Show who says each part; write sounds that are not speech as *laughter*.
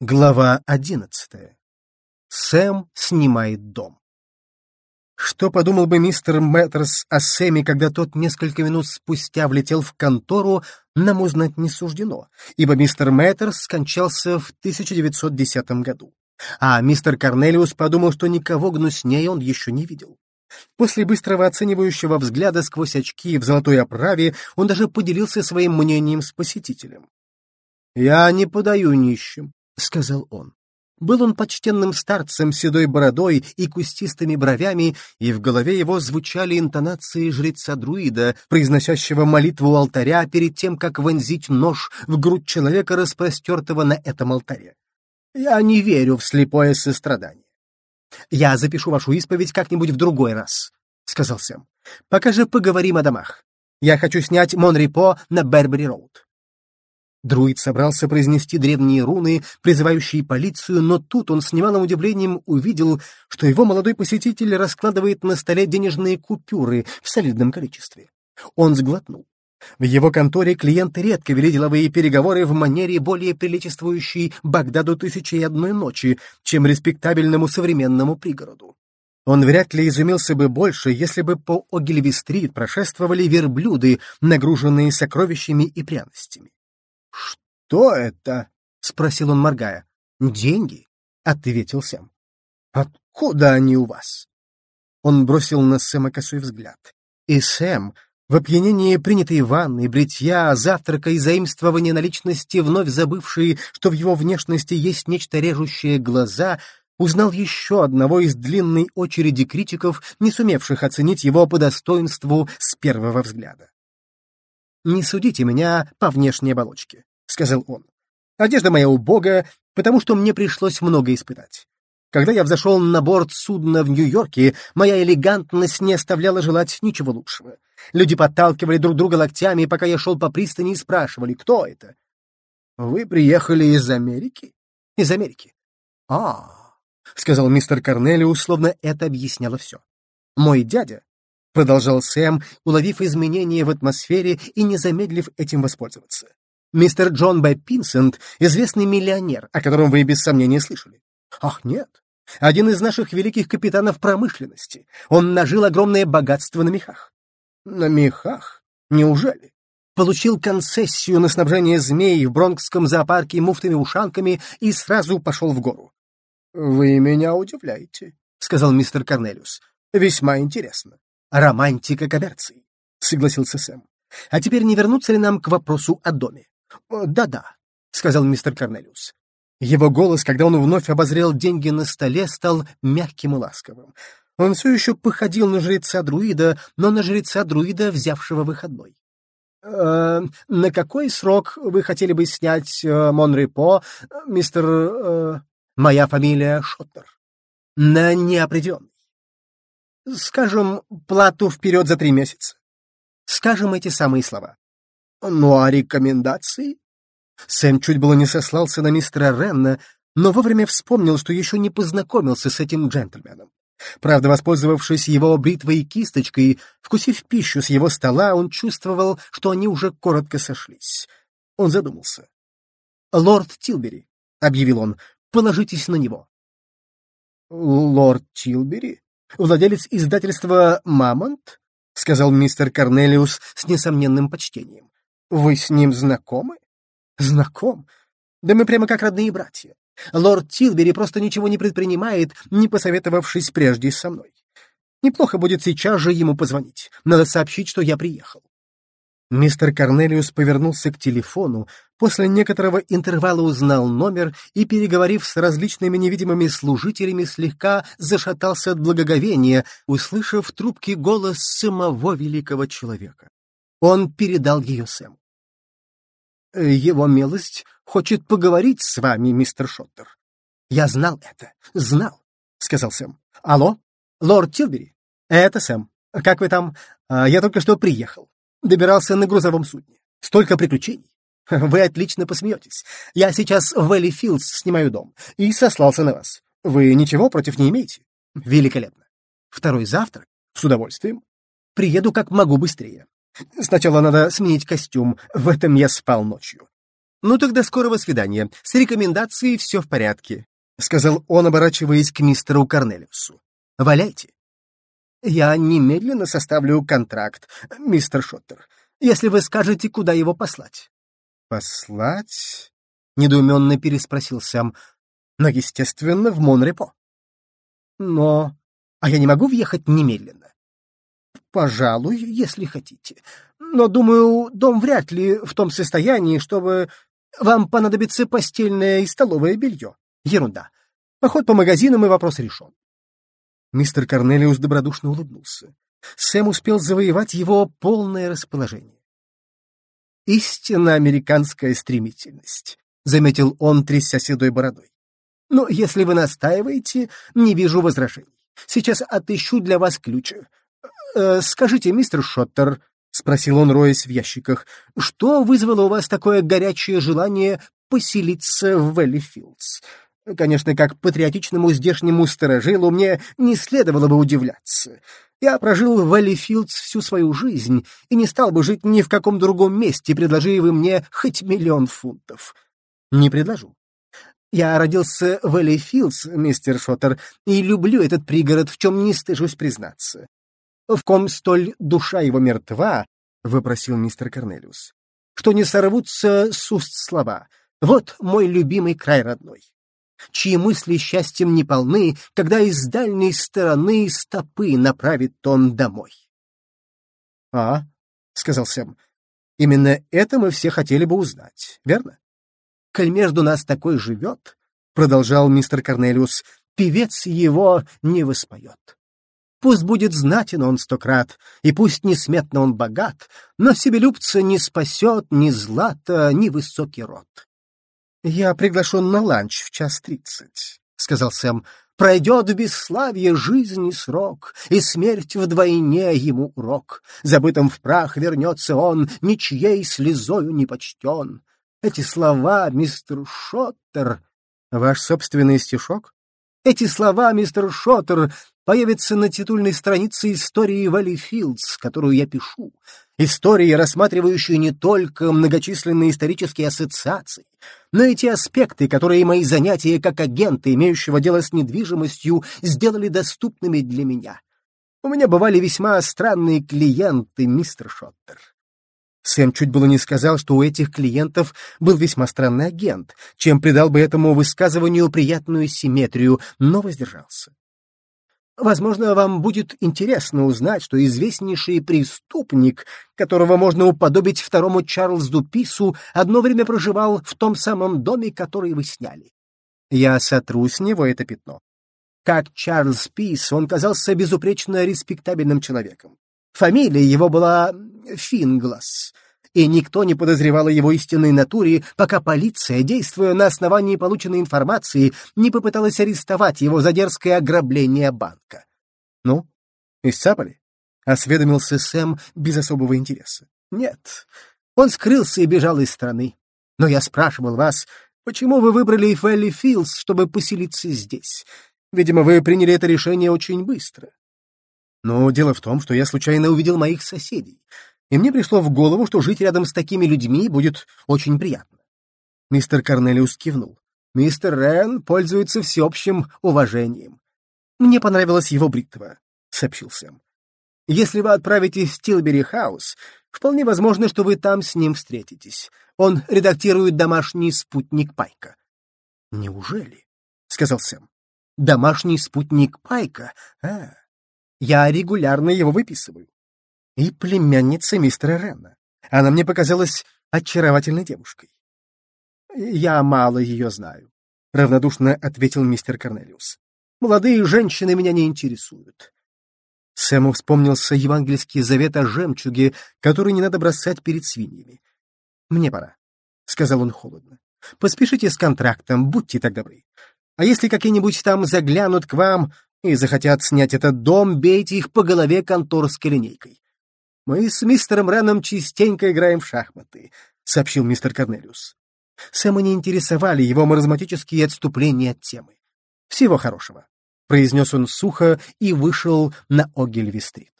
Speaker 1: Глава одиннадцатая. Сэм снимает дом. Что подумал бы мистер Мэттерс о Сэме, когда тот несколько минут спустя влетел в контору, нам узнать не суждено, ибо мистер Мэттерс скончался в 1910 году. А мистер Корнелиус подумал, что никого гнуснее он еще не видел. После быстрого оценивающего взгляда сквозь очки в золотой оправе он даже поделился своим мнением с посетителем. «Я не подаю нищим», — сказал он. Был он почтенным старцем с седой бородой и кустистыми бровями, и в голове его звучали интонации жреца-друида, произносящего молитву алтаря перед тем, как вонзить нож в грудь человека, распростертого на этом алтаре. «Я не верю в слепое сострадание. Я запишу вашу исповедь как-нибудь в другой раз», — сказал Сэм. «Пока же поговорим о домах. Я хочу снять Монрепо на Бербери-Роуд». Друид собрался произнести древние руны, призывающие полицию, но тут он с немалым удивлением увидел, что его молодой посетитель раскладывает на столе денежные купюры в солидном количестве. Он сглотнул. В его конторе клиенты редко вели деловые переговоры в манере, более приличествующей Багдаду тысячи и одной ночи, чем респектабельному современному пригороду. Он вряд ли изумился бы больше, если бы по Огильви-стрит прошествовали верблюды, нагруженные сокровищами и пряностями. «Что это?» — спросил он, моргая. «Деньги», — ответил Сэм. «Откуда они у вас?» Он бросил на Сэма косой взгляд. И Сэм, в опьянении принятой ванны, бритья, завтрака и заимствования наличности, вновь забывший, что в его внешности есть нечто режущее глаза, узнал еще одного из длинной очереди критиков, не сумевших оценить его по достоинству с первого взгляда. «Не судите меня по внешней оболочке», — сказал он. «Одежда моя убогая, потому что мне пришлось много испытать. Когда я взошел на борт судна в Нью-Йорке, моя элегантность не оставляла желать ничего лучшего. Люди подталкивали друг друга локтями, пока я шел по пристани и спрашивали, кто это. «Вы приехали из Америки?» «Из Америки». «А, — сказал мистер Корнелиус, словно это объясняло все. «Мой дядя продолжал Сэм, уловив изменения в атмосфере и не замедлив этим воспользоваться. «Мистер Джон Б. Пинсент — известный миллионер, о котором вы без сомнения слышали». «Ах, нет. Один из наших великих капитанов промышленности. Он нажил огромное богатство на мехах». «На мехах? Неужели?» Получил концессию на снабжение змей в Бронкском зоопарке муфтами-ушанками и сразу пошел в гору. «Вы меня удивляете», — сказал мистер Корнелиус. «Весьма интересно. Романтика коммерции, — согласился Сэм. А теперь не вернуться ли нам к вопросу о доме? Да-да, — сказал мистер Корнелиус. Его голос, когда он вновь обозрел деньги на столе, стал мягким и ласковым. Он все еще походил на жреца-друида, но на жреца-друида, взявшего выходной. «Э, «На какой срок вы хотели бы снять э, Монрепо, мистер...» э, «Моя фамилия Шоттер». «На неопределенный. Скажем, плату вперед за три месяца. Скажем эти самые слова. Ну а рекомендации? Сэм чуть было не сослался на мистера Ренна, но вовремя вспомнил, что еще не познакомился с этим джентльменом. Правда, воспользовавшись его бритвой и кисточкой, вкусив пищу с его стола, он чувствовал, что они уже коротко сошлись. Он задумался. «Лорд Тилбери», — объявил он, — «положитесь на него». «Лорд Тилбери?» «Владелец издательства «Мамонт»?» — сказал мистер Корнелиус с несомненным почтением. «Вы с ним знакомы?» «Знаком? Да мы прямо как родные братья. Лорд Тилбери просто ничего не предпринимает, не посоветовавшись прежде со мной. Неплохо будет сейчас же ему позвонить. Надо сообщить, что я приехал. Мистер Корнелиус повернулся к телефону, после некоторого интервала узнал номер и, переговорив с различными невидимыми служителями, слегка зашатался от благоговения, услышав в трубке голос самого великого человека. Он передал ее Сэму. «Его милость хочет поговорить с вами, мистер Шоттер». «Я знал это, знал», — сказал Сэм. «Алло, лорд Тилбери? Это Сэм. Как вы там? А, я только что приехал. Добирался на грузовом судне. Столько приключений. *laughs* Вы отлично посмеетесь. Я сейчас в Вэлли Филдс снимаю дом и сослался на вас. Вы ничего против не имеете? Великолепно. Второй завтрак? С удовольствием. Приеду как могу быстрее. Сначала надо сменить костюм. В этом я спал ночью. Ну тогда скорого свидания. С рекомендацией все в порядке, — сказал он, оборачиваясь к мистеру Корнелиусу. Валяйте. Я немедленно составлю контракт, мистер Шоттер, если вы скажете, куда его послать. Послать? — недоуменно переспросил Сэм. Но, естественно, в Монрепо. Но... А я не могу въехать немедленно? Пожалуй, если хотите. Но, думаю, дом вряд ли в том состоянии, чтобы... Вам понадобится постельное и столовое белье. Ерунда. Поход по магазинам и вопрос решен. Мистер Корнелиус добродушно улыбнулся. Сэм успел завоевать его полное расположение. «Истинно американская стремительность», — заметил он, тряся седой бородой. «Но если вы настаиваете, не вижу возражений. Сейчас отыщу для вас ключ. Э, скажите, мистер Шоттер, — спросил он, роясь в ящиках, — что вызвало у вас такое горячее желание поселиться в Вэллифилдс? Конечно, как патриотичному здешнему сторожилу мне не следовало бы удивляться. Я прожил в Вэллифилдс всю свою жизнь и не стал бы жить ни в каком другом месте, предложи вы мне хоть миллион фунтов. Не предложу. Я родился в Эллифилдс, мистер Шоттер, и люблю этот пригород, в чем не стыжусь признаться. В ком столь душа его мертва, — выпросил мистер Корнелиус, — что не сорвутся с уст слова. Вот мой любимый край родной. Чьи мысли счастьем не полны, когда из дальней стороны стопы направит он домой. — А, — сказал Сэм, — именно это мы все хотели бы узнать, верно? коль между нас такой живет, — продолжал мистер Корнелиус, — певец его не воспоет. Пусть будет знатен он сто крат, и пусть несметно он богат, но себелюбца не спасет ни злато, ни высокий род. — Я приглашен на ланч в час тридцать, — сказал Сэм. — Пройдет в бесславие жизни срок, и смерть вдвойне ему урок. Забытым в прах вернется он, ничьей слезою не почтен. Эти слова, мистер Шоттер... Ваш собственный стишок? Эти слова, мистер Шоттер, появятся на титульной странице истории Валли Филдс, которую я пишу. Истории, рассматривающие не только многочисленные исторические ассоциации, но и те аспекты, которые мои занятия как агента, имеющего дело с недвижимостью, сделали доступными для меня. У меня бывали весьма странные клиенты, мистер Шоттер. Сэм чуть было не сказал, что у этих клиентов был весьма странный агент, чем придал бы этому высказыванию приятную симметрию, но воздержался. Возможно, вам будет интересно узнать, что известнейший преступник, которого можно уподобить второму Чарльзу Пису, одно время проживал в том самом доме, который вы сняли. Я сотру с него это пятно. Как Чарльз Пис, он казался безупречно респектабельным человеком. Фамилия его была Финглас, и никто не подозревал о его истинной натуре, пока полиция, действуя на основании полученной информации, не попыталась арестовать его за дерзкое ограбление банка. «Ну, исцапали?» — осведомился Сэм без особого интереса. «Нет, он скрылся и бежал из страны. Но я спрашивал вас, почему вы выбрали Фелли Филдс, чтобы поселиться здесь? Видимо, вы приняли это решение очень быстро. Но дело в том, что я случайно увидел моих соседей, и мне пришло в голову, что жить рядом с такими людьми будет очень приятно. Мистер Корнелиус кивнул. Мистер Рен пользуется всеобщим уважением. Мне понравилась его бритва, — сообщил Сэм. Если вы отправитесь в Тилбери-хаус, вполне возможно, что вы там с ним встретитесь. Он редактирует домашний спутник Пайка. — Неужели? — сказал Сэм. — Домашний спутник Пайка? А, я регулярно его выписываю. И племянница мистера Ренна. Она мне показалась очаровательной девушкой. Я мало ее знаю, — равнодушно ответил мистер Корнелиус. Молодые женщины меня не интересуют. Сэму вспомнился евангельский завет о жемчуге, который не надо бросать перед свиньями. «Мне пора», — сказал он холодно. «Поспешите с контрактом, будьте так добры. А если какие-нибудь там заглянут к вам, и захотят снять этот дом, бейте их по голове конторской линейкой. Мы с мистером Реном частенько играем в шахматы, — сообщил мистер Корнелиус. Сэма не интересовали его маразматические отступления от темы. «Всего хорошего», — произнес он сухо и вышел на Огильви-стрит.